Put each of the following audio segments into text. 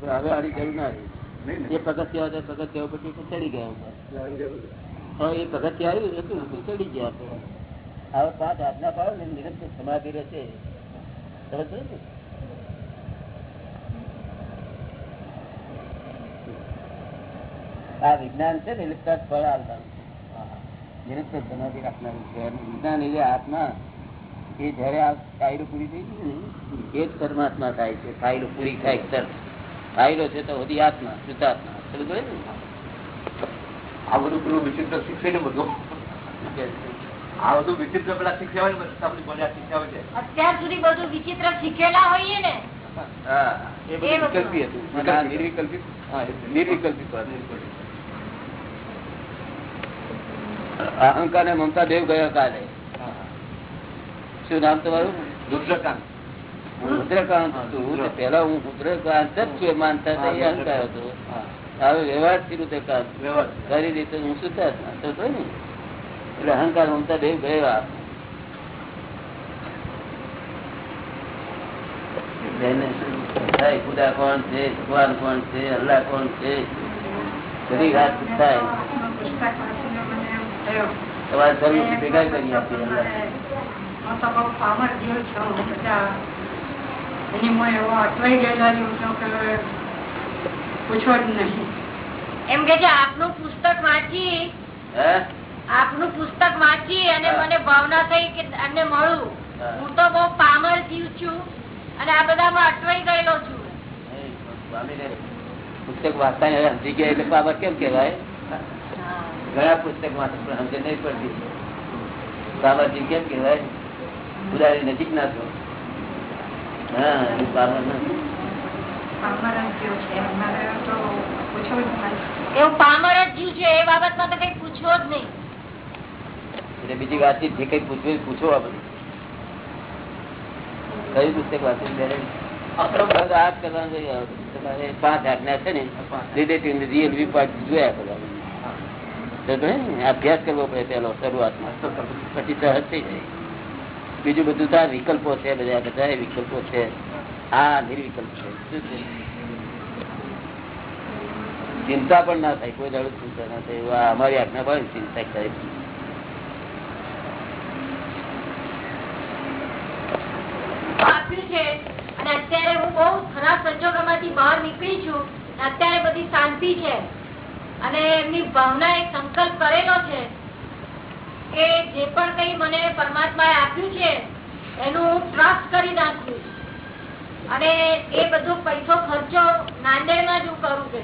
હવે આની જરૂર ના રહી એ પગથિયા હતા પગથિયા પછી ચડી ગયા હવે એ પગથિયા આવ્યું હતું ચડી ગયા હવે પાંચ આજ્ઞા પાડો ને નિરંતર સમાધિ રહેશે. સમજ ને? આ વિજ્ઞાન છે ને એટલે ફળ આવવાનું નિરંતર સમાધિ રાખનારું છે. વિજ્ઞાન એટલે આત્મા. એ જયારે આ ફાઇલો પૂરી થઈ ગઈ ને એ જ પરમાત્મા થાય છે. ફાઇલો પૂરી થાય તરત. ફાઇલો છે તો બધી આત્મા શુદ્ધાત્મા. ને? આ બધું પેલું વિચિત્ર શીખે ને બધું? આ બધું વિચિત્ર પેલા શીખ્યા હોય ને આપણી બોલ્યા શીખ્યા હોય છે. અત્યાર સુધી બધું વિચિત્ર શીખેલા હોઈએ ને? હા એ એ બધું. બધું. વિકલ્પી હતું. અને આ નિર્વિકલ્પિત હા એ નિર્વિકલ્પિત વાત. અહંકાર ને મમતા દેવ ગયા કાલે. શું નામ તમારું? રુદ્રકાંત. રુદ્રકાંત હતું પેલા પહેલા હું રુદ્રકાંત જ છું માનતા એ અહંકાર હતો. હવે વ્યવહારથી રુદ્રકાંત. કરી રીતે હું શુદ્ધાત્મા તો કહ્યું ને એટલે અહંકાર મમતા દેવ ગયા ખુદા કોણ છે? ભગવાન કોણ છે? અલ્લાહ કોણ છે? બધી વાત થાય. તમારે ભેગા કરી આપીએ અલ્લાહ પૂછો જ નહીં. એમ કે છે આપનું પુસ્તક વાંચી આપનું પુસ્તક વાંચી અને મને ભાવના થઈ કે એમને મળું હું. તો બહુ પામર જીવ છું અને આ બધામાં અટવાઈ ગયેલો છું. પુસ્તક વાંચતા ને સમજી ગયા એટલે બાબત કેમ કેવાય ઘણા પુસ્તક વાંચે પણ સમજે નહીં પડતી. બાબાજી કેમ કેવાય ઉદાહરણ નજીક ના છો હા એ બીજી વાતચીત જે કઈ પૂછવી પૂછો આ બધું. કયું પુસ્તક વાંચી પાંચ આજ્ઞા છે ને રિલેટિવ રિયલ પોઈન્ટ જોયા કરવાનું અભ્યાસ કરવો પડે પેલો શરૂઆતમાં. પછી સહજ થઈ જાય. બીજું બધું તો વિકલ્પો છે બધા બધા વિકલ્પો છે. આ નિર્વિકલ્પ છે. ચિંતા પણ ના થાય, કોઈ દાડું ચિંતા ના થાય. અમારી આજ્ઞા પણ ચિંતા થાય અત્યારે હું બહુ ખરાબ સંજોગોમાંથી બહાર નીકળી છું. અત્યારે બધી શાંતિ છે. અને એમની ભાવના એક સંકલ્પ કરેલો છે. કે જે પણ કઈ મને પરમાત્માએ આપ્યું છે એનું હું ટ્રસ્ટ કરી નાખું. અને એ બધો પૈસો ખર્ચો નાંદેડમાં જ હું કરું કે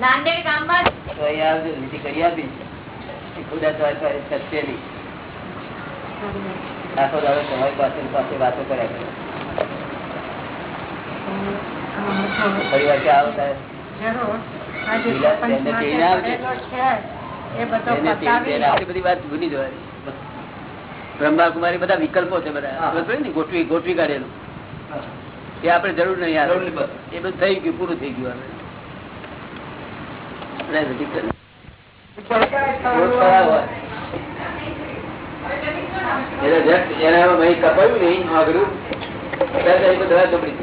નાંદેડ ગામમાં કરી એ ખુદા તમારી આવો બધો વાત ભૂલી જવાની બ્રહ્માકુમારી બધા વિકલ્પો છે બધા. ને ગોઠવી ગોઠવી કાઢેલું. એ આપડે જરૂર નહીં બસ. એ બધું થઈ ગયું પૂરું થઈ ગયું હવે. એટલે બધી કરી. રોજ ખરાબ હોય. એટલે જસ્ટ એને હવે અહીં કપાયું નહીં આગળ. તરત અહીં બધા ચોપડી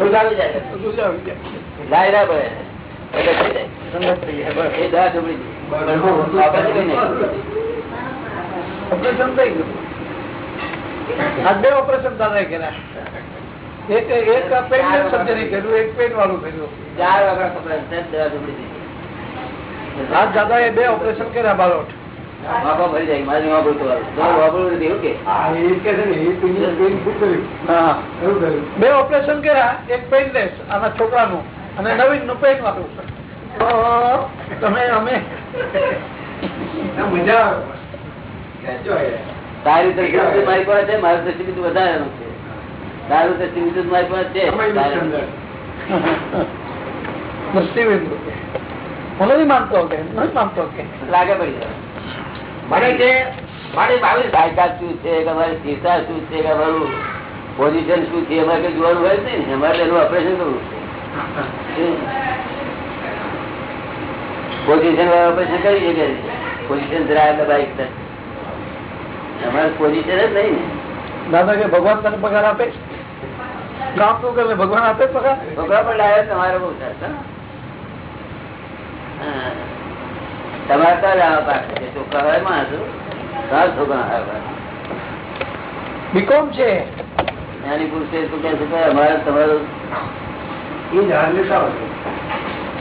રોજ આવી જાય. લાય ના પડે. એટલે થઈ જાય. એ કઈ નહીં. ઓપરેશન થઈ ગયું આ બે ઓપરેશન દાદા કર્યા, એક એક દાદા એ બે ઓપરેશન કર્યા બાલોટ વાંકો ભરી જાય મારી વાંકો તો નથી એવું કે હા બે ઓપરેશન કર્યા એક પેનલેસ આના છોકરાનું, અને નવીનનું પેઇન વાળું તો તમે અમે. તારી દ્રષ્ટિ મારી પાસે છે મારી દ્રષ્ટિ બીજું વધારેનું છે. તારું દ્રષ્ટિ બીજું મારી પાસે છે. દૃષ્ટિબિંદુ હું માનતો કે માનતો કે. લાગે પડી જાય. મને છે મારી બાવીસ લાયકાત શું છે કે અમારી શું છે કે અમારું પોઝિશન શું છે એમાં કઈ જોવાનું હોય છે એમાં ને. અમારે એનું ઓપરેશન કરવું પોઝિશન વાળા ઓપરેશન કરી શકે પોઝિશન જરા દબાઈ તમારે પોઝિશન જ નહીં ને. દાદા કે ભગવાન તને પગાર આપે? કામ તો કરે ભગવાન આપે પગાર? ભગવાન પણ લાવે તમારે બહુ. હા. તમારે તો પાક છે. છોકરા હોય માણસો સાત છોકરા આવે. બીકોમ છે. નાની પુરુષે શું કહે છે કે અમારે તમારું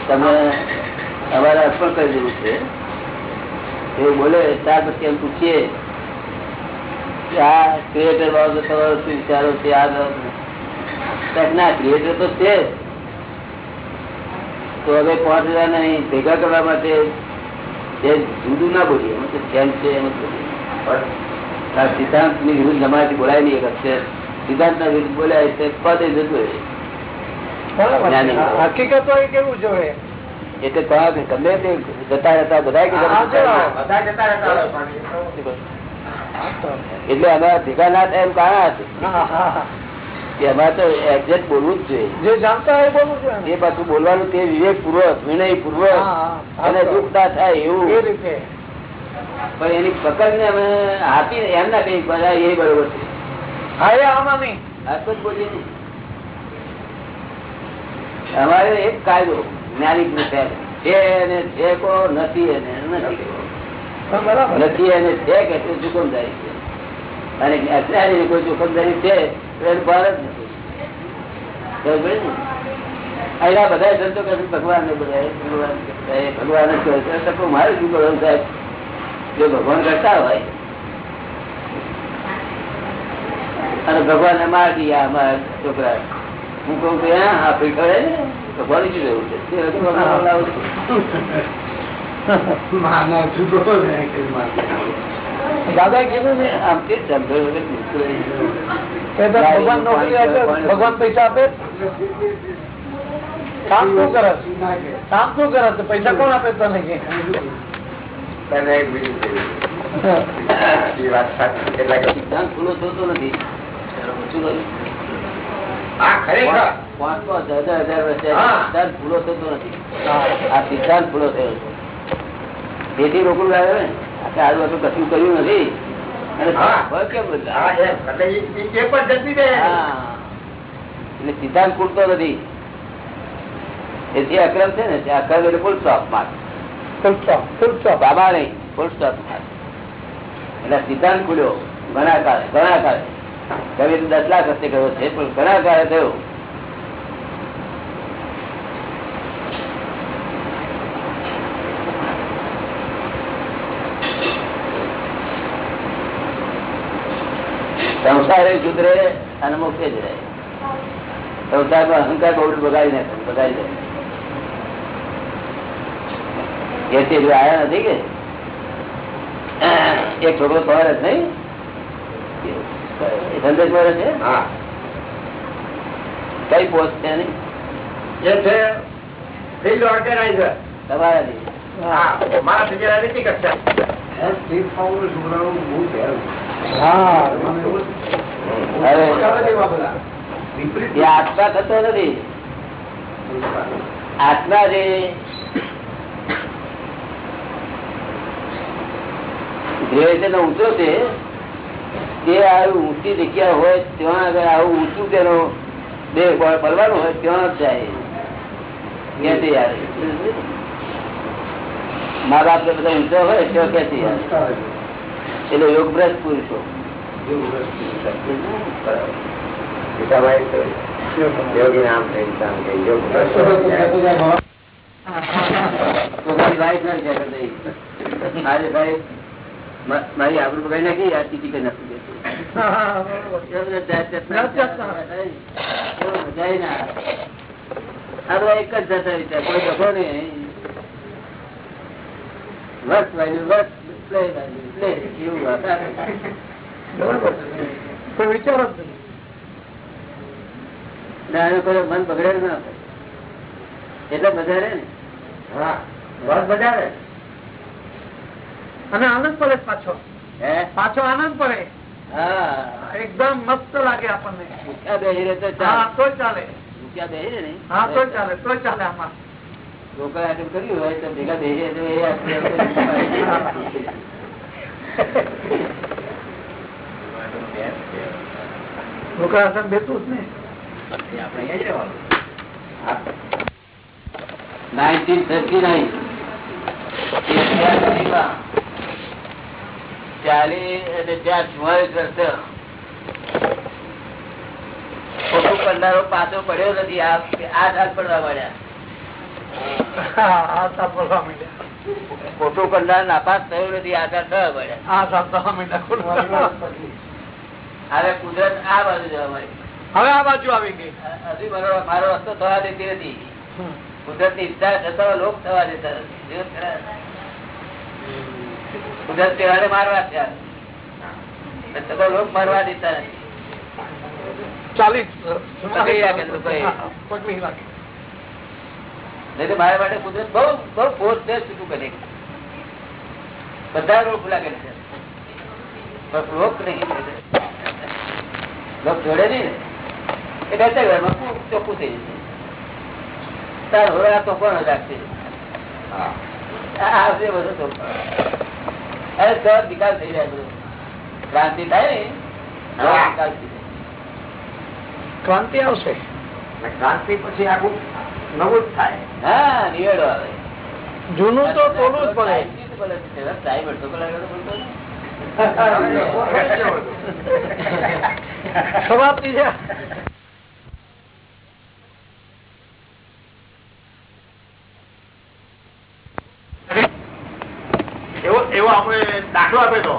તમે અમારે અર્પણ કરી દેવું છે. એ બોલે ત્યાર પછી એમ પૂછીએ આ ક્રિએટર બાબતે તમારો શું વિચારો છે આ ના ક્રિએટર તો છે તો હવે પાંચ હજાર નહીં ભેગા કરવા માટે જે જુદું ના બોલીએ એમ જેમ છે એમ બોલીએ. સિદ્ધાંતની વિરુદ્ધ અમારાથી બોલાય નહીં એક અક્ષર. સિદ્ધાંત ના વિરુદ્ધ બોલાય તે પદે જતું. હકીકત હોય કેવું જોઈએ? એટલે તમે ગમે તે જતા રહેતા બધા. એટલે અમારા ભેગા ના થાય એમ કારણ હતું. તો એક્ઝેક્ટ બોલવું જ જોઈએ. એ પાછું બોલવાનું તે વિવેક પૂર્વક વિનય પૂર્વક. અને દુઃખ ના થાય એવું. પણ એની પકડ ને અમે આપી એમ ના કઈ બધા એ બરોબર છે. અમારે એક કાયદો જ્ઞાની પુરુષ છે. એને છે કો નથી એને નથી. નથી એને છે કે તે જોખમદારી છે. અને અજ્ઞાની કોઈ જોખમદારી છે તો એનું ભાર જ નથી. બધા સંતો કહે ભગવાન ને બધા ભગવાન જ કહે છે. મારે શું કરવાનું સાહેબ? જો ભગવાન કરતા હોય અને ભગવાન ને માર દીયા અમારા છોકરા. હું કહું કે હા આ ને. ભગવાન શું રહેવું છે તે વખતે ભગવાન લાવું છું. દાદા કીધું ને આમ તે જ સમજો વગર બિલકુલ નહીં. કે ભગવાન નોકરી આપે ભગવાન પૈસા આપે કામ શું કરે કામ શું કરે છે? પૈસા કોણ આપે તને કે તને એક બીજું વાત સાચી. એટલે સિદ્ધાંત ખુલ્લો થતો નથી શું કહ્યું? તેથી રોકડું લાવ્યો ને આપણે આજુ બાજુ કશું કર્યું નથી. એટલે એ- એ એ સિદ્ધાંત ખૂટતો નથી. એથી અક્રમ છે ને તે અક્રમ એટલે full stop mark full stop full stop બાબા નહીં ફૂલ સ્ટોપ માર્ક એટલે સિદ્ધાંત ખુલ્યો. ઘણા કાળે ઘણા કાળે. કવિ દસ લાખ હસ્તે કર્યો છે, પણ ઘણા કાળે થયો. સંસારે સુધરે અને મોક્ષે જ રહે સંસારમાં અહંકાર બહુ બગાડી નાખે, બગાડી દે. એથી તે જો આયા નથી કે? એક છોકરો સવાર જ નહીં? સંદેશ મળે છે? કઈ પોસ્ટ છે એની? એ છે ફિલ્ડ ઓર્ગેનાઇઝર તમારાથી? હા, મારા નથી કક્ષા આત્મા થતો નથી. આત્મા જે ગ્રેવિટેશન નો ઊંચો છે તે આવી ઊંચી જગ્યા હોય ત્યાં આગળ આવું ઊંચું તેનો દેહ પડવાનું હોય ત્યાં જ જાય. મા બાપ ને બધા ઊંચો હોય ત્યાં ક્યાંથી આવે? એટલે યોગ ભ્રષ્ટ પુરુષો. યોગી નામ કે યોગ. મારે ભાઈ મારી આબરૂ કઈ નાખી આ ટીકી કરી નાખી. એક જ વિચાર કોઈ ડખો નહીં. એવું કોઈ વિચાર જ નહીં ને આને કોઈ મન બગડે ના એટલે બધા રે ને હા. બજાવે અને આનંદ પડે પાછો. હે? પાછો આનંદ પડે. એકદમ મસ્ત લાગે આપણને ભૂખ્યા બેહી રહે તો હા ચાલે તો ચાલે ભૂખ્યા બેહી રહે ને હા તો ચાલે તો ચાલે આમાં રોકડ આટલું કર્યું હોય તો ભેગા બેસી રહે તો એ આપણે- લોકા અસર બેઠું જ ને આપણે અહીંયા જ રહેવાનું નાઇન્ટીન થર્ટી નાઇન ચાલીસ અને ત્યાં ચુમ્માલીસ વર્ષ ખોટું કરનારો પાછો પડ્યો નથી આ આ સાલ પડવા મળ્યા આ સાપ બોલવા માંડ્યા. ખોટું કરનાર નાપાસ થયો નથી આ સાલ થવા મળ્યા. હવે કુદરત આ બાજુ જવા મળી હવે આ બાજુ આવી ગઈ. હજી મારો મારો રસ્તો થવા દેતી હતી કુદરતની ઈચ્છા થતા લોક થવા દેતા નથી. ખરા. કુદરત તહેવારે મારવા થયા લોક મારવા દેતા ચાલીસ નહીં મારા માટે કુદરત બહુ બહુ ફોર્સ છે છૂટું કરે. બધા રોડ લાગે છે. પણ લોક નહીં. લોક જોડે નહીં ને. એ બે ત્રણ ચોખ્ખું થઈ જશે. તાર આ તો કોણ રાખશે આ આવશે બધો તો અરે તો વિકાસ થઈ જાય ક્રાંતિ થાય ને વિકાસ ક્રાંતિ આવશે. ક્રાંતિ પછી આખું નવું જ થાય. હા નિવેડો આવે. જૂનું તો થોડું જ પડે. સાહેબ અડધો કલાક તો બોલતો. સમાપ્તિ છે. એવો આપણે દાખલો આપે તો.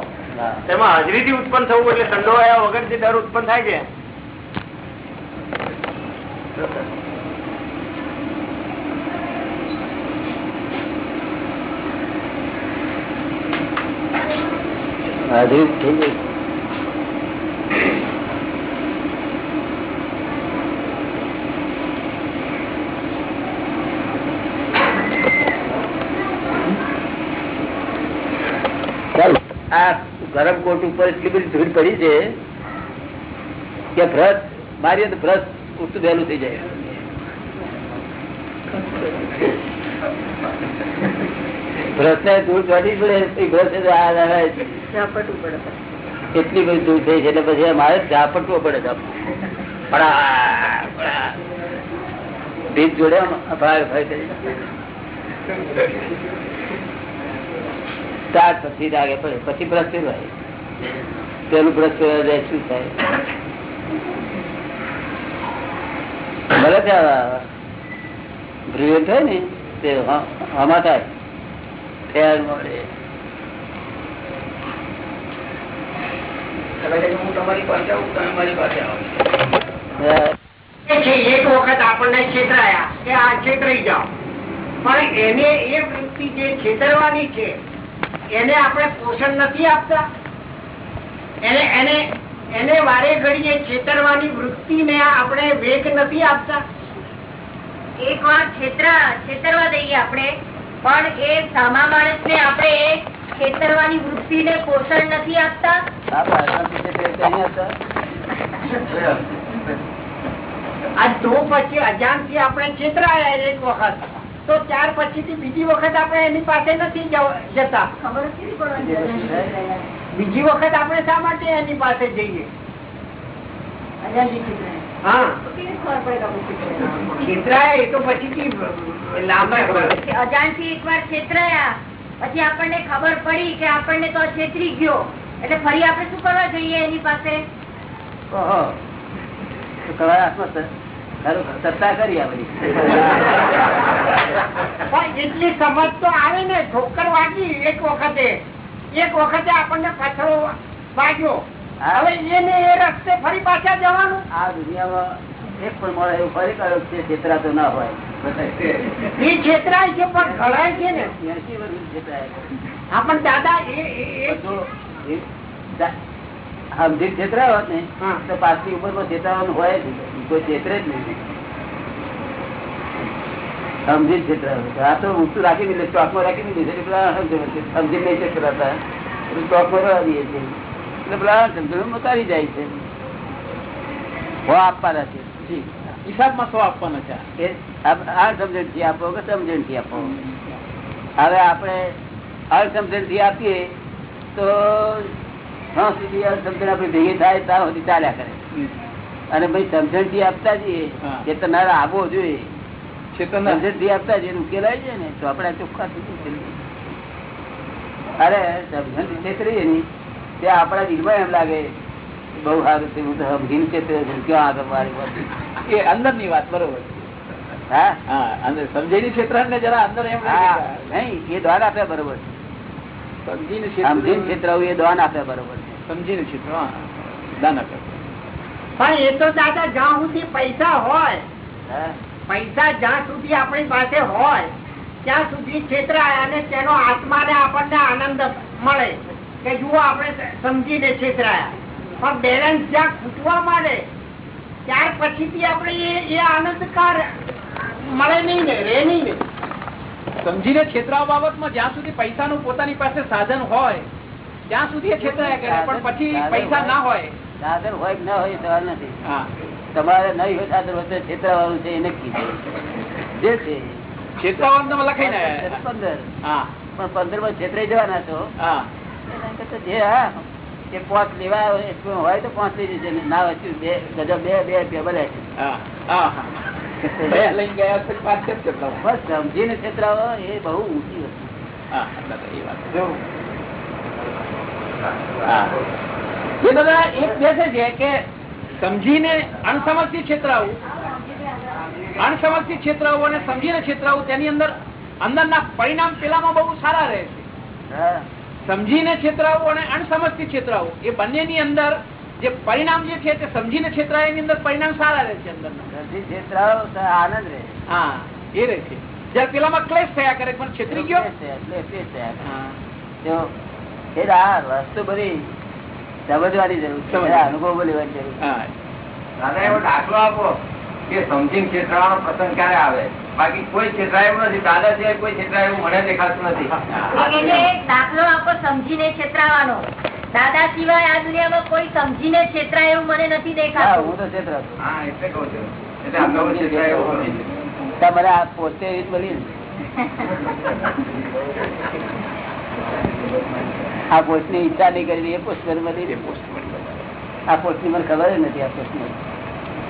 તેમાં હાજરી થી ઉત્પન્ન થવું એટલે સંડોવાયા વગર જે દર ઉત્પન્ન થાય છે. હાજરી થઈ ગઈ ચાલો આ ગરમ કોટ ઉપર એટલી બધી ધૂળ પડી છે કે બ્રશ મારી તો ઉઠતું વહેલું થઈ જાય ને ધૂળ ચોટી પડે પછી બ્રશ એ આ આ એટલી બધી ધૂળ થઈ છે એટલે પછી મારે ઝાપટવો પડે ઝાપટવું. પડા, પડા. ભીત જોડે આમ અફાળ અફાળ કરી. પછી લાગે પડે પછી બ્રશ ફેરવાય પેલું બ્રશ ફેરવા જાય શું થાય? ભલે ત્યાં હોય ને તે આમાં થાય. ફેર મળે. એક વખત આપણને છેતરાયા કે આ છેતરાઈ જાઓ. પણ એને એ વૃત્તિ જે છેતરવાની છે એને આપણે પોષણ નથી આપતા? એને એને એને વારે ઘડીએ છેતરવાની વૃત્તિને આપણે વેગ નથી આપતા. એક વાર છેતરા છેતરવા દઈએ આપણે. પણ એ સામા માણસ ને આપણે છેતરવાની વૃત્તિ ને પોષણ નથી આપતા. આ તો પછી અજાણથી આપણે છેતરાયા એક વખત તો ત્યાર પછી થી બીજી વખત આપણે એની પાસે નથી જવ- જતા. ખબર કેવી પડવાની? બીજી વખત આપણે શા માટે એની પાસે જઈએ? પછી આપણને ખબર પડી કે આપણને તો છેતરી ગયો. એટલે ફરી આપણે શું કરવા જઈએ એની પાસે? સત્તા કરી પણ એટલી સમજ તો આવે ને. ઠોકર વાગી એક વખતે. એક વખતે આપણને પાછળ વાગ્યો હવે એને એ રસ્તે ફરી પાછા જવાનું આ દુનિયામાં એક પણ મળે એવું ફરી કયો છે છેતરાતો ના હોય. એ છેતરાય છે પણ ઘડાય છે ને એંશી વર્ષ છેતરાય. હા પણ દાદા એ છેતરાયો હોત ને. તો પાછલી ઉંમરમાં છેતરાવાનું હોય. કોઈ છેતરે જ નહીં સમજી જ આ તો ઊંચું રાખી દીધું ચોકમાં રાખી દીધું એટલે પેલા સમજી નહીં એટલે ચોકમાં રહેવા દઈએ છીએ. એટલે પેલા સમજણ મકાવી જાય છે. હો આપવાના છે. હિસાબમાં શું આપવાનો છે. આ સમજણથી આપો કે સમજણથી આપો? હવે આપણે અસમજણથી આપીએ તો જ્યાં સુધી અસમજણ આપણી ભેગી થાય ત્યાં સુધી ચાલ્યા કરે. અને ભાઈ સમજણથી આપતા જઈએ કે તમારે આવવો જોઈએ. ચેતન. સમજણથી આપતા જઈએ ઉકેલાય છે ને ચોપડા ચોખ્ખા થઈ અરે સમજણથી છેતરીએ ને તે આપણા દિલમાં એમ લાગે બહુ સારું છે હું તો સમજીને છેતર્યો છું ક્યાં આગળ મારી એ અંદરની વાત બરોબર. હા? હા સમજેલી ક્ષેત્ર ને જરા અંદર એમ નહીં એ દ્વાન આપે બરોબર. છે સમજીને ક્ષેત્ર એ દ્વાન આપે બરોબર. છે સમજીને ક્ષેત્ર દાન આપે પણ એ તો દાદા જ્યાં સુધી પૈસા હોય હા. પૈસા જ્યાં સુધી આપણી પાસે હોય ત્યાં સુધી છેતરાય અને તેનો આત્માને આપણને આનંદ મળે કે જુઓ આપણે સમજીને છેતરાયા પણ બેલેન્સ જ્યાં ખૂટવા માંડે ત્યાર પછીથી આપણે એ- આનંદકાર મળે નહીં ને રે નહીં ને. સમજીને છેતરાવ બાબતમાં જ્યાં સુધી પૈસાનું પોતાની પાસે સાધન હોય ત્યાં સુધી છેતરાય કરે. પણ પછી પૈસા ના હોય. સાધન હોય કે ના હોય સવાલ નથી. હા. તમારે નહીં હોય સાધન વચ્ચે છેતરાવાનું છે એ નક્કી છે. જે છે. છેતરાવાનું તમે લખાઈ ને. પંદર. પણ પંદરમાં છેતરાઈ જવાના છો. હા. એના કરતા જે હા એ પાંચ લેવા હોય તો પાંચ લઈ જશે ના હોય બે ગજબ બે બે રૂપિયા ભલે. હા. હા હા. બે લઈને ગયા પછી પાંચ કેમ છેતરાવ? બસ સમજીને છેતરાવો એ બહુ ઊંચી વસ્તુ. એ બધા એક બેસે છે કે સમજીને અણસમજથી છેતરાવું. અણસમજથી છેતરાવું અને સમજીને છેતરાવું તેની અંદર અંદરના પરિણામ પેલામાં બહુ સારા રહે છે. સમજીને છેતરાવું અને અણસમજથી છેતરાવું એ બંનેની અંદર જે પરિણામ જે છે તે સમજીને છેતરાય એની અંદર પરિણામ સારા રહે છે તો આનંદ રહે. હા એ રહે છે. જયારે પેલામાં ક્લેશ થયા કરે પણ છેતરી ગયો? વસ્તુ બધી સમજવાની જરૂર અનુભવ લેવાની જરૂર હા. દાદા એવો દાખલો આપો કે સમજીને છેતરાવાનો પ્રસંગ ક્યારે આવે? બાકી કોઈ છેતરાય નથી. દાદા સિવાય કોઈ છેતરાય મને દેખાતું નથી. દાખલો આપો સમજીને છેતરાવાનો. દાદા સિવાય આ દુનિયામાં કોઈ સમજીને છેતરાય એવું મને નથી દેખાતું. હું તો છેતરાતો. હા એટલે કહું છું. એટલે આપણે પોતે રીત મળી ને. આ પોસ્ટની ઈચ્છા નહીં કરી એ પોસ્ટ મળી આ પોસ્ટની મને ખબર જ નથી આ પોસ્ટની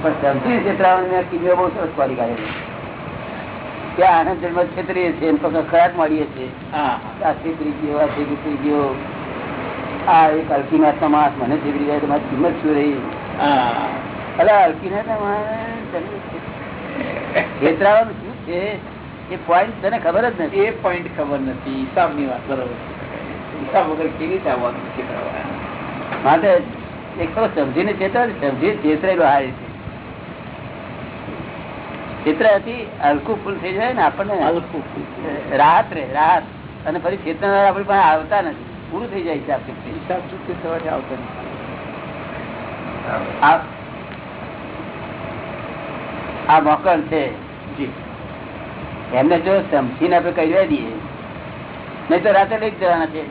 પણ સમજી છેતરાવાનું મેં કીધું બહુ સરસ પાડી કાઢેલું ત્યાં આનંદ જન્મ છેતરીએ છીએ એમ પછી ખરાબ મળીએ છીએ. આ છેતરી ગયો આ છેતરી ગયો આ એક અલ્કીનાથ નો માણસ મને છેતરી જાય તો મારી કિંમત શું રહી? અરે અલ્કીનાથ ના છેતરાવાનું શું છે? એ પોઈન્ટ તને ખબર જ નથી. એ પોઈન્ટ ખબર નથી. હિસાબની વાત બરોબર હિસાબ વગર કેવી રીતે આવવાનું છે માટે એક તો સમજીને ચેતર સમજી ચેતરેલો હારી છે ચિત્ર હતી હલકું ફૂલ થઈ જાય ને આપણને. હલકું રાહત રે રાહત. અને ફરી ચેતનાર આપણી પાસે આવતા નથી. પૂરું થઈ જાય છે ચૂકતી હિસાબ ચૂકતી થવાથી આવતો નથી? આ મોકલ છે. એમને જો સમજીને આપણે કહી દઈએ નહીં તો રાતે લઈ જવાના છે.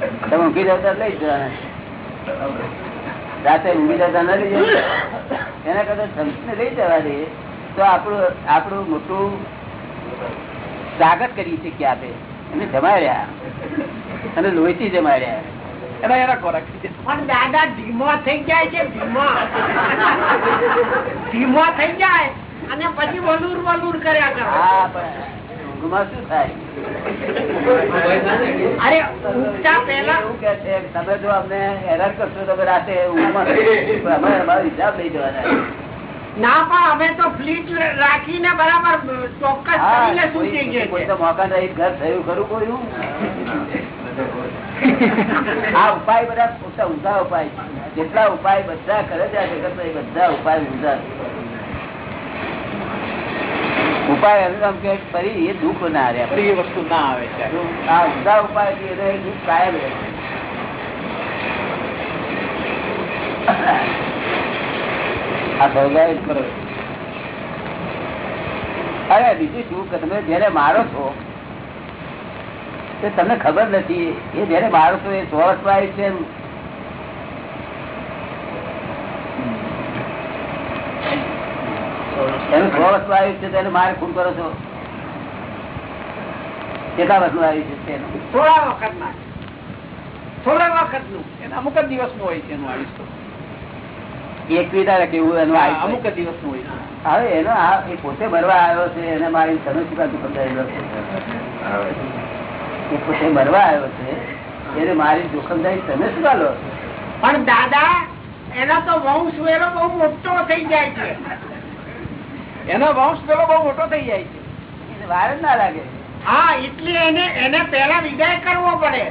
તમે ઊંઘી જતા લઈ જવાના. રાતે ઊંઘી જતા ના લઈ જવાના. એના કરતા સમજીને લઈ જવા દે તો આપણું આપણું મોટું સ્વાગત કરી શકીએ આપે. એને જમાડ્યા. અને લોહીથી જમાડ્યા. એના એના ખોરાક પણ દાદા ધીમો થઈ જાય છે ધીમો. ધીમો થઈ જાય. અને પછી વલુર વલુર કર્યા કરે. હા ઊંઘમાં શું થાય? અરે ઉઠતા પહેલા એવું કે છે કે તમે જો અમને હેરાન કરશો તો રાતે ઊંઘમાં અમારો હિસાબ લઈ જવાના. ના પણ અમે તો ફ્લીટ રાખીને બરાબર ચોક્કસ કરીને કોઈ- કોઈ તો મોકા રહી ઘર થયું ખરું કોઈનું આ ઉપાય બધા ઊંધા ઉપાય. જેટલા ઉપાય બધા કરે છે બધા ઉપાય ઊંધા. ઉપાય એનું કે ફરી એ દુઃખ ના રહે. ફરી એ વસ્તુ ના આવે. આ ઊંધા ઉપાયથી એને એ દુઃખ કાયમ રહે. આ સહગાય કરો. અરે બીજું શું કે તમે જયારે મારો છો તે તમને ખબર નથી એ જયારે મારો છો એ સો વર્ષમાં આવી છે એમ. એનું સો આવ્યું છે તેને મારે ખૂન કરો છો? કેટલા વર્ષનું આવ્યું છે થોડા વખતમાં થોડા વખતનું એને અમુક જ દિવસનું હોય છે એનું આયુષ્ય. એકવી તારે કેવું એનું અમુક જ દિવસનું હોય હવે એનો આ એ પોતે ભરવા આવ્યો છે એને મારી તમે છે. એ પોતે મરવા આવ્યો છે એને મારી જોખમદારી તમે શું કાઢો પણ દાદા એનો તો વંશ વેરો બહુ મોટો થઈ જાય છે. એનો વંશ પેલો બહુ મોટો થઈ જાય છે. વાર જ ના લાગે. હા એટલે એને એને પેલા વિદાય કરવો પડે.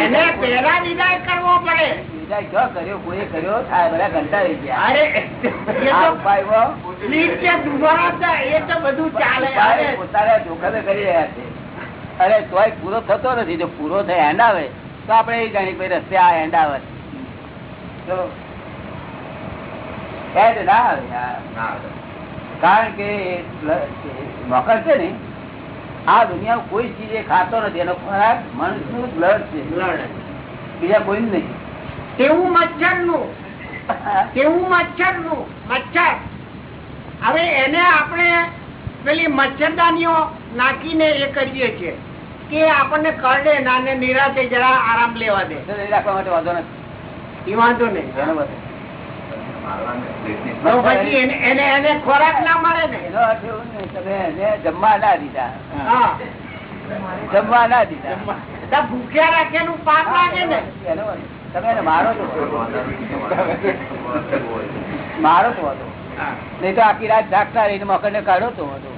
એને પેલા વિદાય કરવો પડે. બીજા કર્યો કોઈ કર્યો બધા કંટાળી ગયા. અરે એ તો બધું ચાલે. પોતાના જોખમે કરી રહ્યા છે. અરે તોય પૂરો થતો નથી. જો પૂરો થાય એન્ડ આવે તો આપણે એ જાણી રસ્તે આ એન્ડ આવે. ના આવે. કારણ કે મકર છે ને આ દુનિયા કોઈ ચીજ એ ખાતો નથી. એનો ખોરાક મનુષ્યનું બ્લડ છે. બીજા કોઈ નહીં. તેવું મચ્છરનું તેવું મચ્છરનું મચ્છર. હવે એને આપણે પેલી મચ્છરદાનીઓ નાખીને એ કરીએ છીએ કે આપણને કરડે નાને નિરાશે જરા આરામ લેવા દે. રાખવા માટે વાંધો નથી. એ વાંધો નહીં એનો બધો. તો પછી એને એને એને ખોરાક ના મળે ને? એનો અર્થ એવો નહીં, તમે જમવા ના દીધા. જમવા ના દીધા. ભૂખ્યા રાખેલું પાપ લાગે ને? તમે મારો છો. મારો તો હતો. નહીં તો આખી રાત જાગતા રહીને મકર ને કાઢો તો વાંધો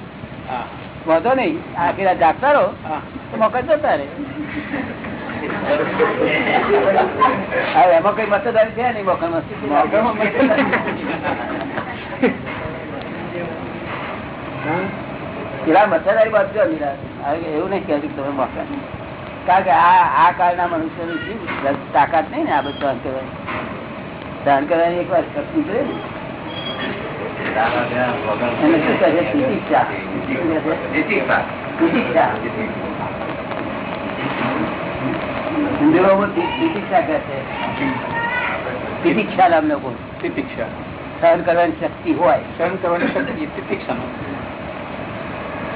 હા. નહીં. આખી રાત જાગતા રહો. તો મકર જતા રહે. હવે એમાં કઈ મતદાન છે નહીં મકર મસ્તી પેલા મતદારી નિરાશ એવું નહીં કહેતું કે તમે મકર કારણ કે આ આ કાળના મનુષ્યની તાકાત નહીં ને આ બધું સહન કરવાની. સહન કરવાની એક વાર શક્તિ છે? ને શું કહે છે? તિતિક્ષા. હિન્દુઓમાં તિ- કહે છે. સહન કરવાની શક્તિ હોય. સહન કરવાની શક્તિ તિતિક્ષાનો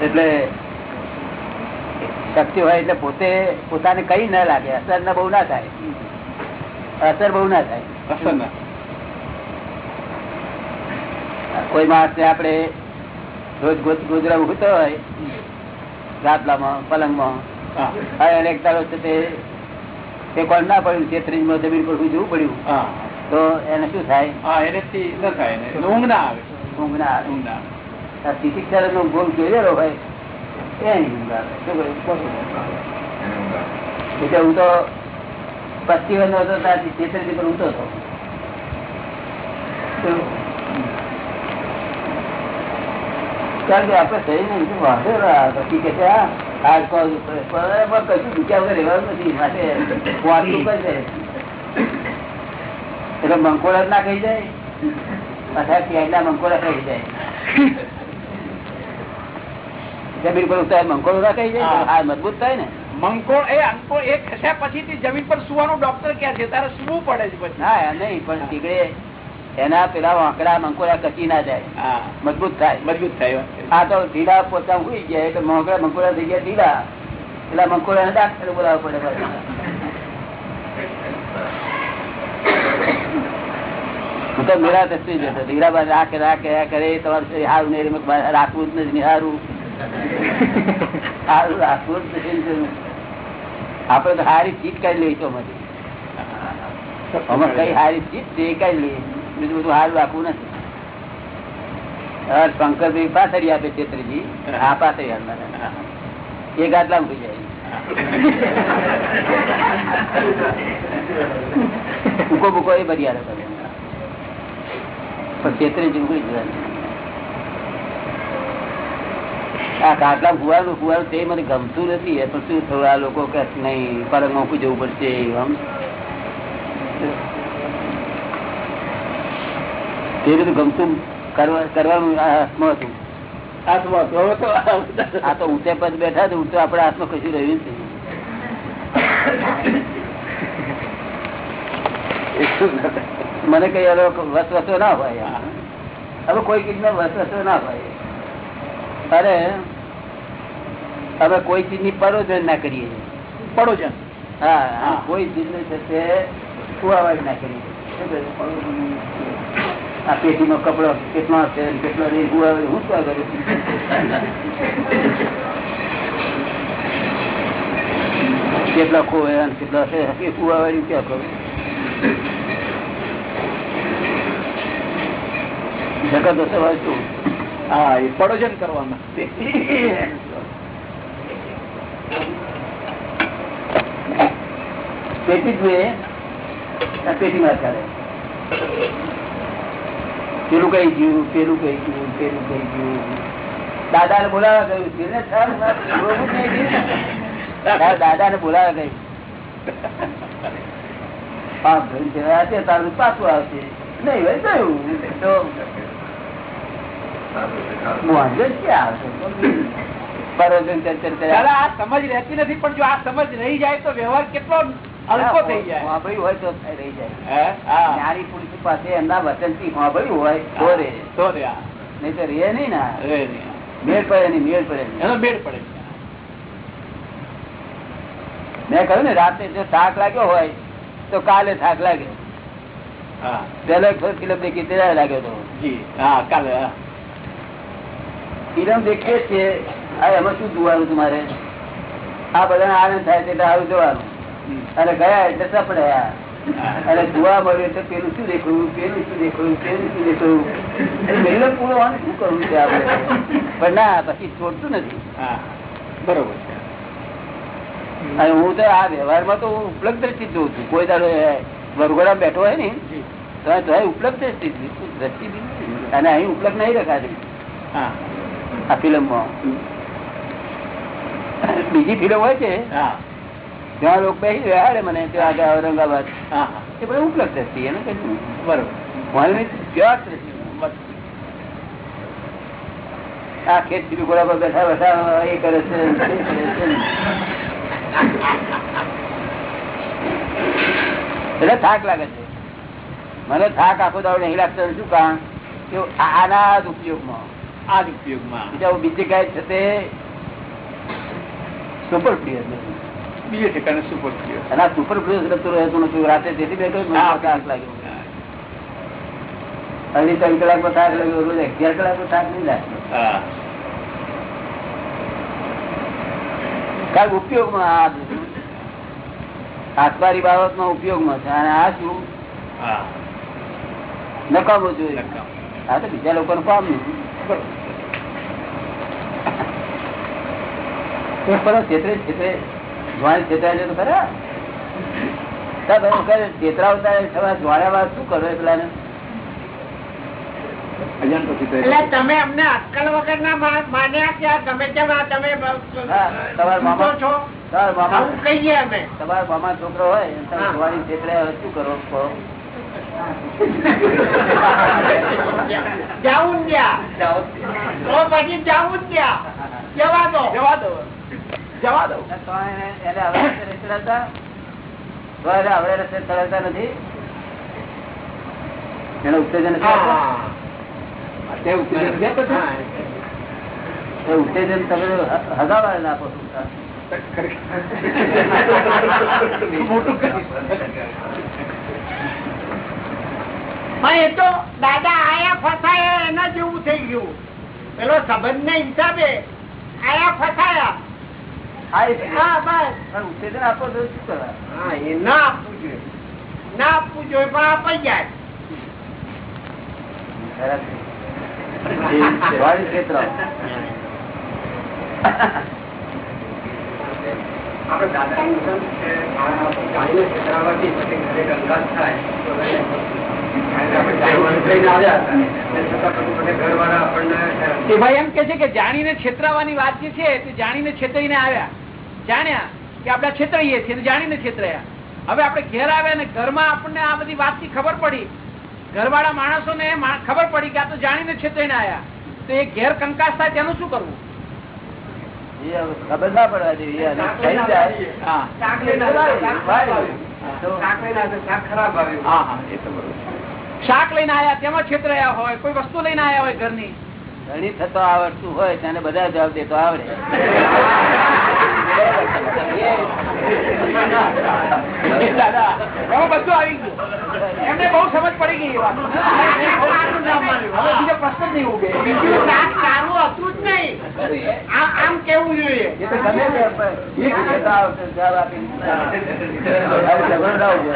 એટલે શક્તિ હોય એટલે પોતે પોતાને કઈ ના લાગે. અસર ના બહુ ના થાય. અસર બહુ ના થાય. અસર ના. કોઈ માણસ ને આપણે રોજ ગોદરા ઉગતો હોય ગાદલામાં પલંગમાં અનેક દાડો છે તે તે કોણ ના પડ્યું તેત્રીસમાં જમીન પર જવું પડ્યું. તો એને શું થાય? હા ન થાય ઊંઘ ના આવે. ઊંઘ ના આવે. ઊંઘ ના આવે. નો ગોળ જોયેલો હોય એ ઊંઘ આવે. શું કહ્યું? એટલે હું તો પચીસ વર્ષ હતો ત્યાંથી તેત્રીસ પર ઊંઘતો હતો. તો કારણ કે આપણે શરીર ને બધું વાંધો પછી કે છે આ હાડકાં પણ કશું દુખ્યા વગર રહેવાનું નથી માટે વાંચવું કરશે એટલે મંકોડા ના કહી જાય. પાછા ક્યાંના મંકોડા કહી જાય. જમીન પર ઉતાર મંકોડો ના કહી જાય હા. આ મજબૂત થાય ને. મંકોળ એ અંકો એ ખસ્યા પછી જમીન પર સુવાનું ડોક્ટર ક્યાં છે તારે સુવું પડે છે પછી. ના એમ નહીં પણ તીગડે એના પેલા વાંકડા મંકોડા કચી ના જાય. મજબૂત થાય. મજબૂત થાય આ તો ઢીલા પોતા ઉઈ ગયા. એટલે મોકડા મંકોડા થઈ ગયા ઢીલા. પેલા મંકોડા ને ડાક્ટર બોલાવવા પડે હું તો મેરા દસ્તી જતો. હીરાબાદ રાખે રાખે કરે તમારે હારું રાખવું જ નથી હારું સારું રાખવું જ નથી આપડે તો હારી ચીજ કઈ લઈશું અમારી. અમે કઈ હારી ચીજ છે એ કાઢી લઈએ. બીજું બધું હાલ રાખવું નથી. શંકરભાઈ પાથરી આપે છેત્રીજી. હા. પાથરી આપનારા. એ ગાદલા ઉઠી જાય. ભૂકો ભૂકો એ બધી આવે પણ છેત્રીજી ઉઠી જવાનું આ કાટલા ફુવાનું ફુવાનું તે મને ગમતું નથી. પણ શું થોડા લોકો કે નહીં પલંગ મોકું જવું પડશે આમ તે બધું ગમતું કરવાનું હાથમાં હતું. હવે તો આ તો ઊંચે પદ બેઠા તો ઊંચે આપણા હાથમાં કશું રહ્યું જ મને કઈ હવે વસવસો ના હોય. હવે કોઈ ચીજ નો વસવસો ના હોય. અરે હવે કોઈ ચીજની પરોજન ના કરીએ. છે હા. કોઈ ચીજ ને છે તે ના કરીએ આ પેટીનો કપડો કેટલો છે ને કેટલો નહીં હું હવે હું શું કરું? કેટલા ને કેટલા છે એ કુવાવાળી ક્યાં કરું જગત સવાલ શું હા, એ પડોજન કરવામાં પેટી જોઈએ. પેટીમાં ચાલે પેલું કઈ ગયું, પેલું કઈ ગયું, પેલું કઈ ગયું. દાદા ને બોલાવા ગયું ગયું. દાદા ને બોલાવા તારું પાછું આવશે. નહીં સમજ રહેતી નથી, પણ જો આ સમજ રહી જાય તો વ્યવહાર કેટલો અલ્પો થઈ જાય. વાપર્યું હોય તો રહી જાય. હે? પુરુષ પાસે એમના વચનથી સાંભળ્યું હોય તો રે તો રે નહીં તો રે નહીં ના. રે નહીં. મેળ પડે નહીં મેળ પડે એનો મેળ પડે મેં કહ્યું ને રાતે જો થાક લાગ્યો હોય તો કાલે થાક લાગે. હા. પેલો કિલો દેખી લાગ્યો તો. જી હા કાલે હા. ફિલ્મ દેખીએ છીએ આ એમાં શું જોવાનું તમારે આ બધાને આનંદ થાય છે એટલે આવું જોવાનું. અને ગયા એટલે સપડ્યા અને જોવા મળ્યું એટલે પેલું શું દેખાયું પેલું શું દેખાયું પેલું શું દેખાયું. એટલે પૂરો હોય શું કરવું છે આપણે? પણ ના પછી છોડતું નથી. બરોબર. છે અને હું તો આ વ્યવહારમાં તો ઉપલબ્ધ દ્રષ્ટિ જોઉં છું. કોઈ દાડો વરઘોડા બેઠો હોય ને તો તો ઉપલબ્ધ દ્રષ્ટિ દ્રષ્ટિ અને અહીં ઉપલબ્ધ નહીં રખાતી હા. આ ફિલ્મમાં. બીજી ફિલ્મ હોય છે. હા. ત્યાં લોકો બેસી મને ત્યાં આગળ ઔરંગાબાદ. એ બધું ઉપલબ્ધ હતી એને બરોબર. પ્યોર આ ખેત સીધી ઘોડા પર બેઠા બેઠા એ કરે છે એટલે થાક લાગે છે. મને થાક આખો દાવ નહીં લાગતો શું કારણ? કે આના જ ઉપયોગમાં. આ જ ઉપયોગમાં. બીજા બીજી કઈ છે તે સુપર પ્રિય બીજે ઠેકાણે સુપર પ્રિય અને સુપર પ્રિય રહેતું રહેતું નથી રાતે તેથી બેઠો થાક લાગ્યો. અઢી ત્રણ કલાકમાં થાક લાગ્યો રોજ અગિયાર કલાકમાં થાક નહીં લાગતો કારણ ઉપયોગમાં આ આસપારી બાબતમાં ઉપયોગમાં છે. અને આ શું? નકામો જોઈએ. આ તો બીજા લોકોનું કામ નહીં. પણ છેતરે છેતરે જોવાની છેતરાય છે તો ખરા? છોકરો હોય છેતરાય શું કરો? જવું ત્યાં તો પછી જાવું જ ત્યાં જવા દો. જવા દો. જવા દો એને- એને આવડે રસ્તે ચડાવતા? આવડે રસ્તે ચડાવતા નથી. એને ઉત્તેજન તમે હગાવા નાખો એ તો દાદા આયા ફસાયા એના જેવું થઈ ગયું. પેલો સંબંધ ને હિસાબે આયા ફસાયા. ઉત્તેજન આપો તો શું કરવા એ ના આપવું જોઈએ. ના આપવું જોઈએ પણ અપાઈ જાય. એમ કે છે કે જાણીને છેતરાવાની વાત જે છે તે જાણીને છેતરીને આવ્યા. જાણ્યા કે આપણે છેતરાઈએ છીએ જાણીને છેતરાયા. હવે આપણે ઘેર આવ્યા ને ઘરમાં આપણને આ બધી વાતની ખબર પડી. ઘરવાળા માણસોને ખબર પડી કે આ તો જાણીને છેતરીને આવ્યા તો એ ઘેર કંકાસ થાય તેનું શું કરવું? ખબર ના પડવા દેવી શાક લઈને આયા તેમાં છેતરાયા હોય કોઈ વસ્તુ લઈને આયા હોય ઘરની? ઘણી થતો આવડતું હોય તેને બધા જવાબ દેતો આવડે બધું આવી ગયું એમને બહુ સમજ પડી ગઈ એ વાત હવે બીજો પ્રશ્ન જ નહીં ઉભે સારું હતું જ નહીં આમ કેવું જોઈએ જવાબ આપીને. હવે ઝઘડો ના ઊભો.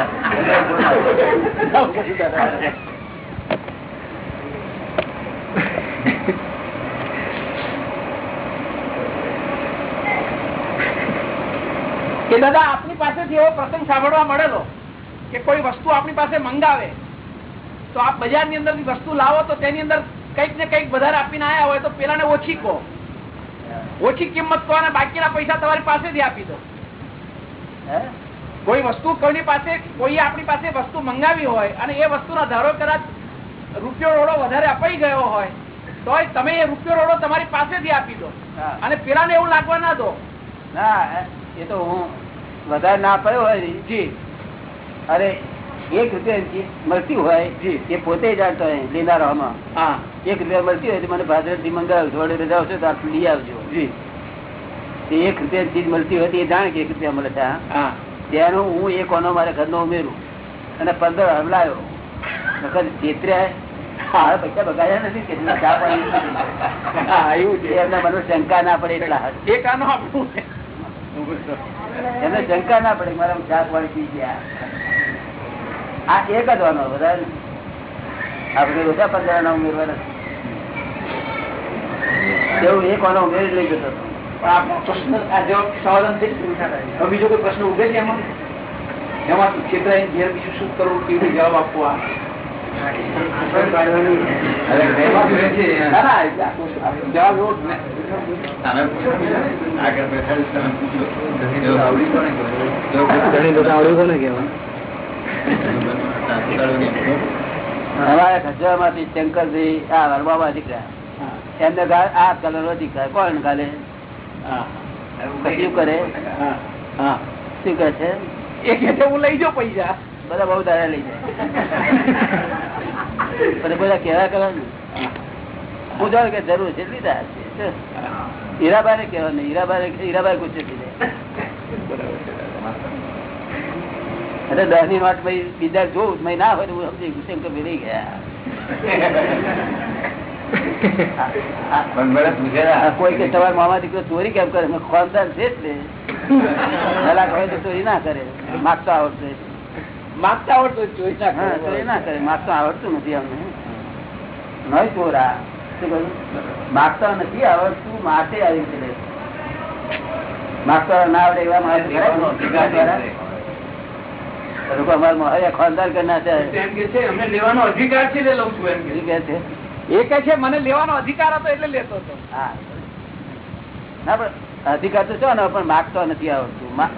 કે દાદા આપની પાસેથી એવો પ્રસંગ સાંભળવા મળેલો કે કોઈ વસ્તુ આપણી પાસે મંગાવે તો આપ બજારની અંદર વસ્તુ લાવો તો તેની અંદર કંઈક ને કંઈક વધારે આપીને આવ્યા હોય તો પેલાને ઓછી કહો. ઓછી કિંમત કહો અને બાકીના પૈસા તમારી પાસેથી આપી દો. કોઈ વસ્તુ કોઈની પાસે કોઈ આપણી પાસે વસ્તુ મંગાવી હોય અને એ વસ્તુના ધારો કદાચ રૂપિયો રોડો વધારે અપાઈ ગયો હોય તોય તમે એ રૂપિયો રોડો તમારી પાસેથી આપી દો. અને પેલાને એવું લાગવા ના દો. એ તો હું વધારે ના પડ્યો હોય જી. અરે એક રૂપિયા મળતી હોય એ પોતે જાણતો હોય લેનારામાં હા. એક રૂપિયા મળતી હોય તો મને ભાદરથી મંગાવ જોડે રજા આવશે તો લઈ આવજો. જી. એક રૂપિયા ચીજ મળતી હોય તો એ જાણે કે એક રૂપિયા મળે છે હા. હા. હું એક કોનો મારા ઘરનો ઉમેરું. અને પંદર હમલાયો વખત ચેતર્યા. મારા પૈસા બગાડ્યા નથી કેટલા ચા પાણી એમના મને શંકા ના પડે એટલા. એક આનો આપણું. એમને શંકા ના પડે, મારા ચા પાણી પી ગયા આ એક જ વાનો બધા. આપણે ઓછા પંદર ના ઉમેરવાના એવું એક વાનો ઉમેરી લઈ જતો. પ્રશ્ન, આ જવાબ સમાધાન થઈ ગયું. બીજો કોઈ પ્રશ્ન ઉભે છે એમાં એમાં ક્ષેત્ર ઘેર બીજું શું કરવું કેવી જવાબ આપવો? અમારા ખસવામાંથી શંકરજી આ વરબાબા દીકરા એમને આ કલર દીકરા કોણ કાલે શું કરે? હા, હા. શું કહે છે? એ કે હું લઈ જાઉં પૈસા. બધા બહુ દાડા લઈ જાય. પણ બધા કેવા કરવાનું. ને જાણ કે જરૂર છે લીધા છે. હીરાબાઈ કેવા નહીં હીરાબાઈ હીરાબાઈ ગુસ્સે થઈ જાય અરે દસની નોટ ભાઈ બીજા જોઉં મેં ના હોય તો હું સમજી ગુસ્સે કે લઈ ગયા. કોઈ કે તમારા મામા દીકરો ચોરી કેમ કરે? મેં ખોનદાર છે જ ને. કલાક હોય તો ચોરી ના કરે. માગતો આવડતો. માગતા આવડતો હોય ના કરે. ચોરી ના કરે. માગતો આવડતું નથી અમને. નહીં ચોરા માગતા નથી આવડતું માટે આવી રીતે માગતા ના આવડે એવા માણસ ખરા ને? લોકો અમારા મહારાજા ખોનદાર કરનાર છે છે અધિકાર છે એટલે લઉં છું એમ કહે છે. એ કે છે. મને લેવાનો અધિકાર હતો એટલે લેતો હતો. હા. ના પણ અધિકાર તો છો ને પણ માગતો નથી આવડતું. મા-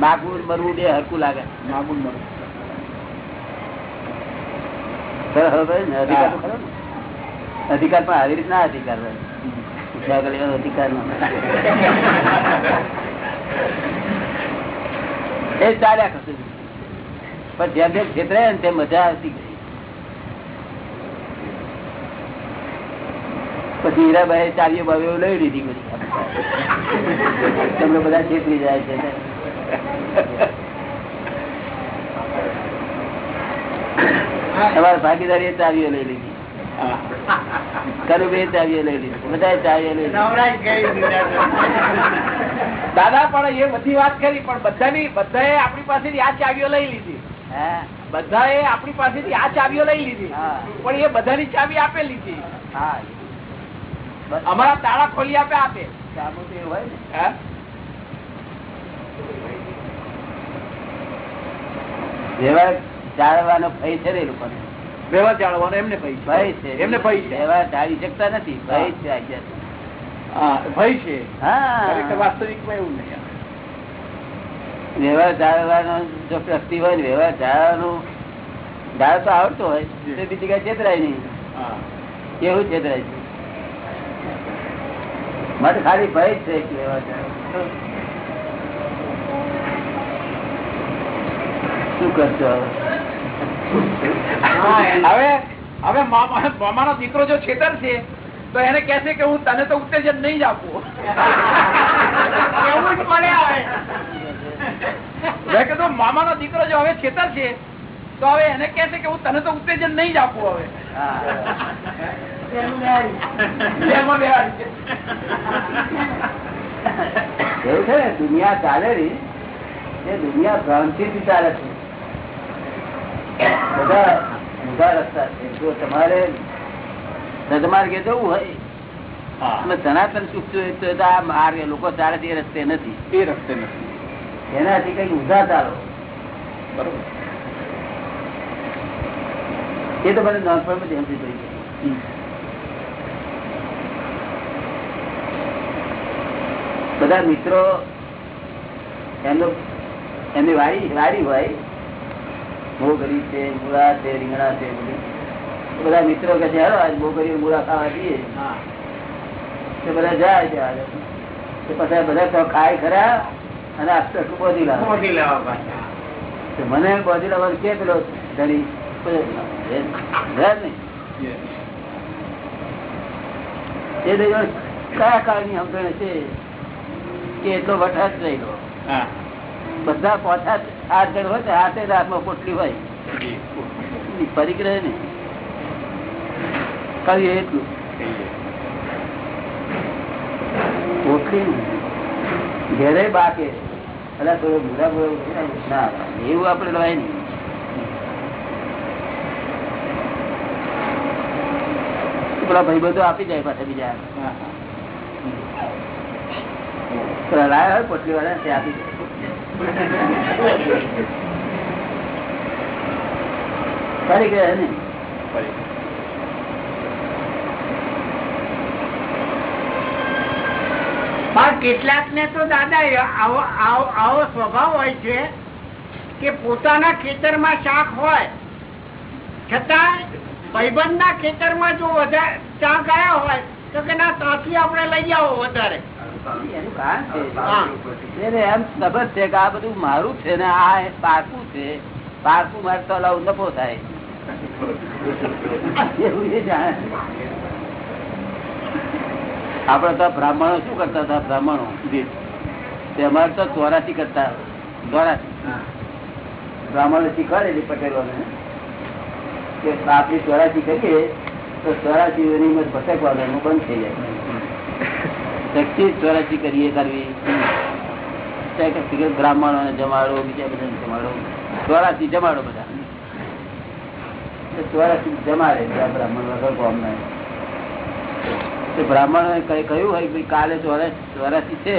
માગવું મરવું બે હરકું લાગે. માગવું ને? અધિકાર પણ આવી રીતના અધિકાર હોય. પૂછ્યા વગર એનો અધિકાર એ ચાલ્યા કરતું પણ જેમ જેમ છેતરાય ને તે મજા આવતી ગઈ. પછી હીરાબાઈ ચાવીઓ બાવીઓ લઈ લીધી બધી. તમને બધા છેતરી જાય છે. તમારા ભાગીદારી ચાવીઓ લઈ લીધી. કરુભાઈ ચાવીઓ લઈ લીધી. બધા ચાવીઓ લઈ દાદા પણ એ બધી વાત કરી પણ બધાની બધાએ આપણી પાસેથી આ ચાવીઓ લઈ લીધી. હા? બધાએ આપણી પાસેથી આ ચાવીઓ લઈ લીધી. પણ એ બધાની ચાવી આપેલી હતી હા. અમારા તાળા ખોલી આપે આપે. ચાબુ તો એવું હોય ને હા? વ્યવહાર જાળવવાનો ભય છે રે લોકો વ્યવહાર જાળવવાનો એમને ભય ભય છે. છે એમને ભય છે. વ્યવહાર જાળી શકતા નથી. ભય છે ભય છે. હા. વાસ્તવિકમાં એવું નહીં વ્યવહાર જાળવવાનો જો શક્તિ હોય ને વ્યવહાર જાળવવાનું જાળ તો આવડતો હોય તો બીજી કઈ છેતરાય નહીં. હા. કેવું છેતરાય છે. માટે ખાલી ભય છે વ્યવહાર જાળવવાનો. શું કરશો હવે? હવે હવે મામાનો દીકરો જો છેતર છે તો એને કહેશે કે હું તને તો ઉત્તેજન નહીં જ આપું. એવું જ પડે હવે મેં કીધું મામાનો દીકરો જો હવે છેતર છે તો હવે એને છે કે હું તને તો ઉત્તેજન નહીં જ આપું હવે. એવું છે દુનિયા ચાલે રહી એ દુનિયા ભ્રાંતિ થી ચાલે છે. બધા ઊંધા રસ્તા છે. જો તમારે સદમાર્ગે જવું હોય સનાતન સુખ જોઈએ તો આ માર્ગ લોકો ચાલે તે રસ્તે નથી. એ રસ્તે નથી. એનાથી કઈ ઊંધા ચાલો. બરોબર. એ તો મને નાનપણમાં જ સમજી પડી ગઈ. બધા મિત્રો એમનો એમની વાડી વાડી હોય મોગરી છે મૂળા છે રીંગણા છે બધા. મિત્રો કે છે આજ મોગરી મૂળા ખાવા જઈએ. તો બધા જાય છે આજે. તો પછી બધા તો ખાય ખરા અને બોધી લાવે? મને બોધી લાવવા કે પેલો જણ કયા કાળની સમજણ છે કે એટલો વઠાશ રહેલો હા. બધા પોતા આઠ જણ હોય હાથે હાથમાં પોટલી હોય. પરિગ્રહ રહે ને. કહ્યું એટલું. પોટલી ઘેરે બાકે. અલા થોડો ભૂરા ભૂરા ના. એવું આપડે લવાય નહીં. પેલા ભાઈ બધું આપી જાય પાછા બીજા. લાયા હોય પોટલી વાળા આપી જાય ફરી ગયા ને કેટલાક ને તો દાદા આવો, આવો- સ્વભાવ હોય છે કે પોતાના ખેતરમાં શાક હોય, છતાં ભાઈબંધ ના ખેતરમાં જો વધારે શાક આવ્યા હોય, તો કે ના, ત્યાંથી આપણે લઈ આવો વધારે. એનું કારણ છે. હા. એને એમ ખબર છે કે આ બધું મારું છે ને આ પાકું છે. પાકું મારે તો લાવ નફો થાય. એવું એ જાણે. આપડે તો બ્રાહ્મણો શું કરતા હતા? બ્રાહ્મણો. તે અમારે તો ચોરાસી કરતા. ચોરાસી. બ્રાહ્મણો શીખવાડે પટેલોને. કે આપણી ચોરાસી કરીએ તો ચોરાસી એની ભટકવાનું બંધ થઈ જાય. શક્તિ ચોરાસી કરીએ, કરવી. બ્રાહ્મણો જમાડો, બીજા બધા જમાડો. ચોરાસી જમાડો બધા. ચોરાસી જમાડે બ્રાહ્મણ વગર કોમ ના તો કહ્યું હોય ભાઈ કાલે ચોરાસી છે,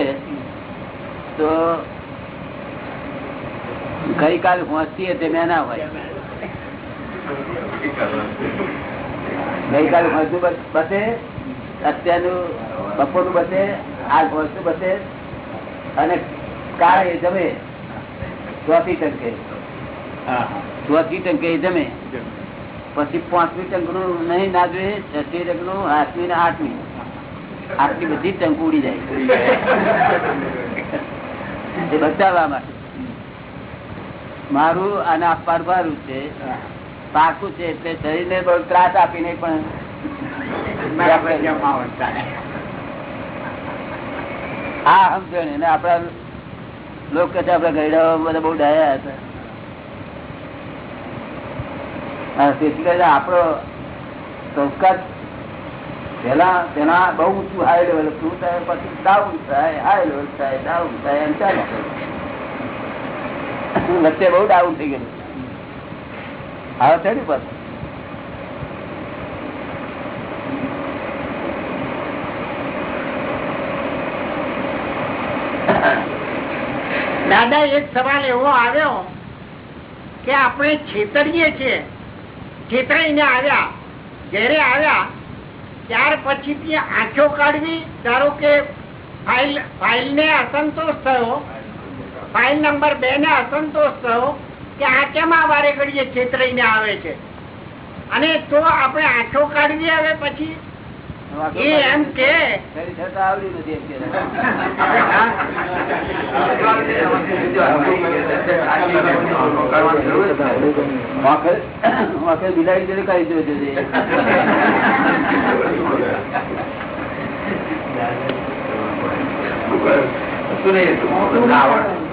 તો ગઈકાલે પહોંચતી હતી મેં ના હોય ગઈકાલે પહોંચતું બસે. અત્યારનું બપોરનું બસે આ વસ્તુ બસે અને કાળે જમે ચોથી ટંકે. ચોથી ટંકે જમે. પછી પાંચમી ટંકનું નહીં ના જોઈએ છઠ્ઠી ટંકનું આઠમી ને આઠમી. આટલી બધી ટંક ઉડી જાય. એ બચાવવા માટે. મારું અને આ મારું છે. પાકું છે એટલે શરીરને બહુ ત્રાસ આપીને પણ આ સમજણ ને. આપડા લોકો કે આપડા ગયડા બધા બહુ ડાયા હતા. હા, તેથી કરીને આપણો સંસ્કાર પેલા તેના બહુ ઊંચું હાઈ લેવલ શું થાય પછી ડાઉન થાય હાઈ લેવલ થાય ડાઉન થાય એમ ચાલે. વચ્ચે બહુ ડાઉન થઈ ગયેલું હવે થયું પાછું? દાદા એક સવાલ એવો આવ્યો કે આપણે છેતરીએ છીએ. છેતરાઈને આવ્યા. ઘેરે આવ્યા. ત્યાર પછી આંખો કાઢવી, ધારો કે ફાઇલ ફાઇલ ને અસંતોષ થયો, ફાઇલ નંબર બે ને અસંતોષ થયો કે આ કેમ આ વારે ઘડીએ છેતરાઈને આવે છે? અને તો આપણે આંખો કાઢવી આવે પછી એમ કે. ફરી નથી બિલાડી જોજો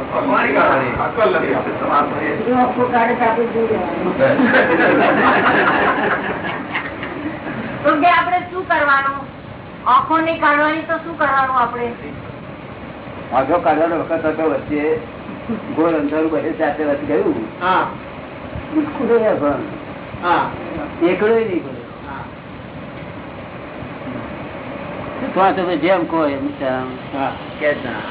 ભગવાન કાઢે અક્કલ નથી આપણે તમારું તો કે આપણે શું કરવાનું? આંખો ની કાઢવાની તો શું કરવાનું આપણે? આંખો કાઢવાનો વખત હતો વચ્ચે ગોળ અંધારું બધે સાથે વચ્ચે ગયું. બિલકુલ એ અભણ. નહીં જેમ કહો એમ કે ના.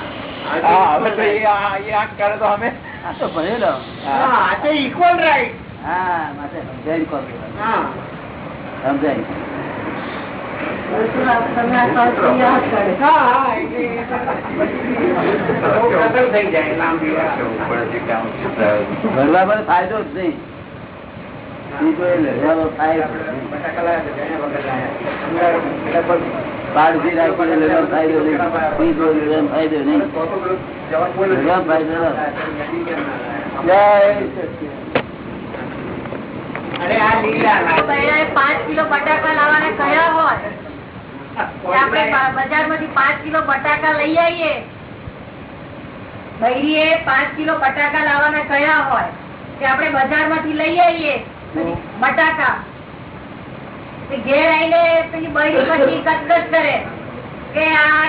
હા, તો એ આ- એ આંખ કાઢે તો અમે આ ભણેલો હા. આ તો ઇક્વલ રાઈટ સમજાય પર ફાયદો જ નહીં લાયા. રાખીને લડવાનો ફાયદો નહીં ફાયદો નહીં. જય જય સચિદાનંદ. અરે આ લીલા બૈરાએ પાંચ કિલો બટાકા લાવવાના કયા હોય? આપણે બજારમાંથી પાંચ કિલો બટાકા લઈ આવીએ? બૈરીએ પાંચ કિલો બટાકા લાવવાના કયા હોય? કે આપણે બજારમાંથી લઈ આવીએ? બટાકા. ઘેર આવીને પછી બૈરી પછી કચકચ કરે. કે આ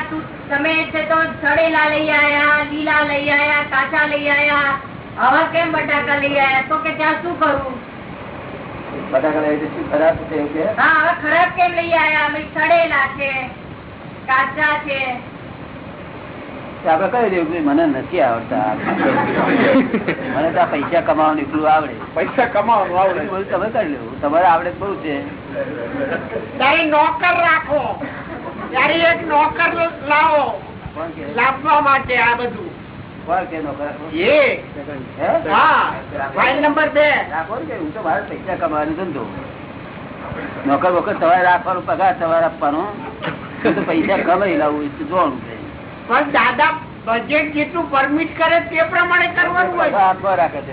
તમે છે તો સડેલા લઈ આયા લીલા લઈ આયા કાચા લઈ આયા આવા કેમ બટાકા લઈ આયા? તો કે ત્યાં શું કરું? બટાકા લઈ તો શું ખરાબ છે એવું કે? હા ખરાબ કેમ લઈ આવ્યા અમે સડેલા છે કાચા છે. આપડે કહી દેવું મને નથી આવડતા. મને તો પૈસા કમાવાનું એટલું આવડે. પૈસા કમાવાનું આવડે. તમે કરી લેવું તમારે આવડે બહુ છે. નોકર રાખો. ત્યારે એક નોકર લાવો. લાવવા માટે આ બધું. કે નોકર એ હા? ફાઇલ નંબર બે. રાખો કે હું તો મારે પૈસા કમાવાનો ધંધો નોકર વખત તમારે રાખવાનો પગાર તમારે આપવાનો. તો પૈસા કમાઈ લાવું એ તો જોવાનું પણ દાદા બજેટ જેટલું પરમિટ કરે તે પ્રમાણે કરવાનું હોય. હાથમાં રાખે છે.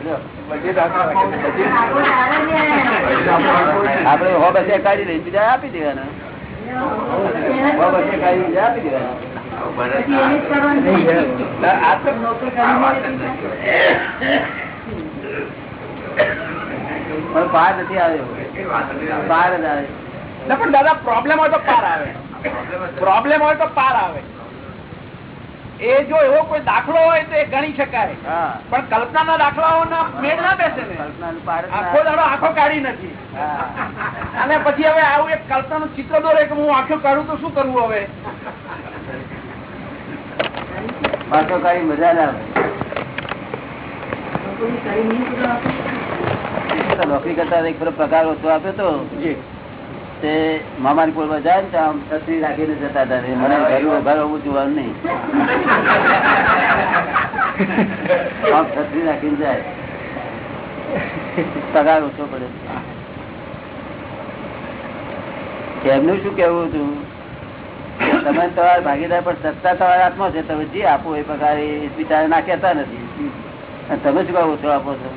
આપડે હો બસે કાઢી લઈ બીજા આપી દેવાના. હો બસે કાઢી બીજા આપી દેવાના. પાર નથી આવ્યો પાર જ આવે. પણ દાદા પ્રોબ્લેમ હોય તો પાર આવે. પ્રોબ્લેમ હોય તો પાર આવે. એ જો એવો કોઈ દાખલો હોય તો એ ગણી શકાય. હા. પણ દાખલાઓ દાખલાઓના મેળ ના બેસે ને. ના આખો દાડો આંખો કાઢી નથી હા. અને પછી હવે આવું એક કલ્પનાનું ચિત્ર દોરે કે હું આંખો કાઢું તો શું કરવું હવે? પાછો કઈ મજા ના આવે. નોકરી કરતા એક પગાર ઓછો આપ્યો હતો તે મામાની પોળમાં જાય ને તો આમ છત્રી રાખીને જતા હતા. મને ઘર ઘર ઉભું જોવાનું નહીં. આમ છત્રી રાખીને જાય. પગાર ઓછો પડે. એમનું શું કેવું હતું? તમે તમારા ભાગીદાર પણ સત્તા તમારા હાથમાં છે તમે જે આપો એ એ બિચારા ના કહેતા નથી. તમે શું કહો છો આપો છો?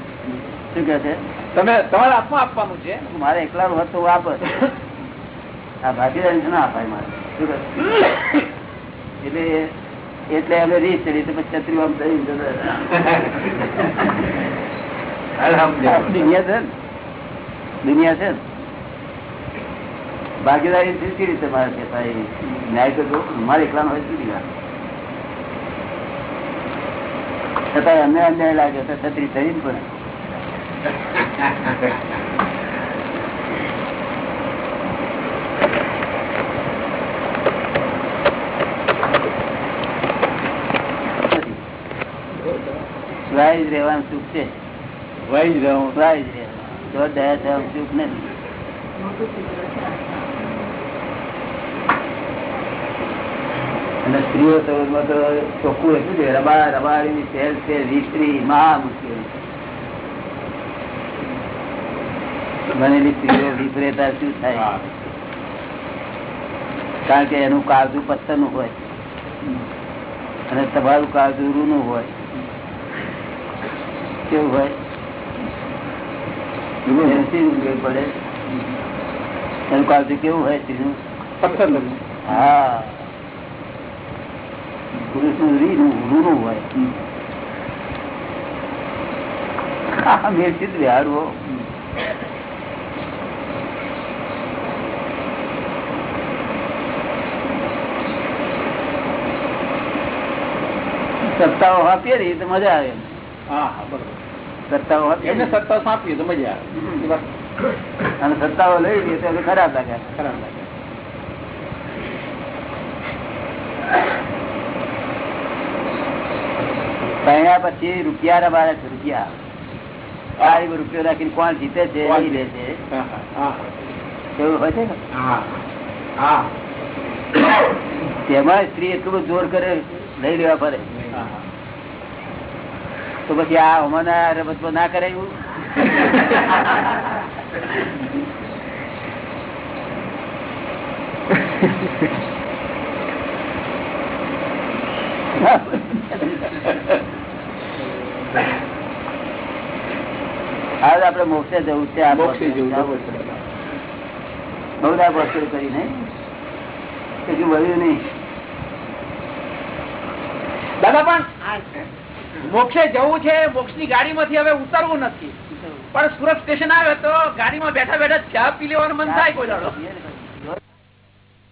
શું કે છે? તમે તમારા હાથમાં આપવાનું છે. મારે એકલા હોત તો આપો આ ભાગીદારી ના અપાય મારે. શું? એટલે એટલે અમે રીત ચડી તો પછી છત્રી આમ થઈ દુનિયા છે દુનિયા છે ને? ભાગીદારી કેવી રીતે મારે કહેતા એ ન્યાય તો જો મારે એકલાનો હોય જુદી વાત છતાં અમને અન્યાય લાગે તો છત્રી થઈ ને પણ સ્વાય જ રહેવાનું સુખ છે. વહી જાઉં સ્વાય જ રહેવાનું. જો દયા થવાનું સુખ નથી. અને સ્ત્રીઓ સૌમાં તો ચોખ્ખું એટલું છે. રબા રબાડી સેલ છે વિસ્ત્રી મહા મુશ્કેલ બનેલી સ્ત્રીઓ વિપરેતા શું થાય? કારણ કે એનું કાળજું પથ્થરનું હોય. અને તમારું કાળજું રૂ નું હોય. કેવું હોય? પડે. એનું કાળજું કેવું હોય? સ્ત્રીનું? પથ્થર હા. પુરુષ રીનું રૂનું હોય આ મેળથી જ વ્યવહારવો સત્તાઓ આપીએ ને તો મજા આવે. હા હા બરોબર. સત્તાઓ આપીએ એમને ને. સત્તા સાંપીએ તો મજા આવે. અને સત્તાઓ લઈ લઈએ તો ખરાબ લાગે. ખરાબ લાગે. પહેર્યા પછી રૂપિયા બારા છે રૂપિયા. રૂપિયો રાખીને કોણ જીતે છે એ લે છે. હા હા એવું હોય છે ને? હા હા. તેમાં સ્ત્રી એટલું બધું જોર કરે લઈ લેવા પડે. તો પછી આ હમણાં રમત ના કરે એવું? હાલ આપડે મોક્ષે જવું છે આ મોક્ષે જેવું બહુ ના બસો કરી નહીં. કશું મળ્યું નહીં. દાદા પણ મોક્ષે જવું છે મોક્ષની ગાડી માંથી હવે ઉતરવું નથી. પણ સુરત સ્ટેશન આવે તો ગાડીમાં બેઠા બેઠા ચા પી લેવાનું મન થાય કોઈ દાડો.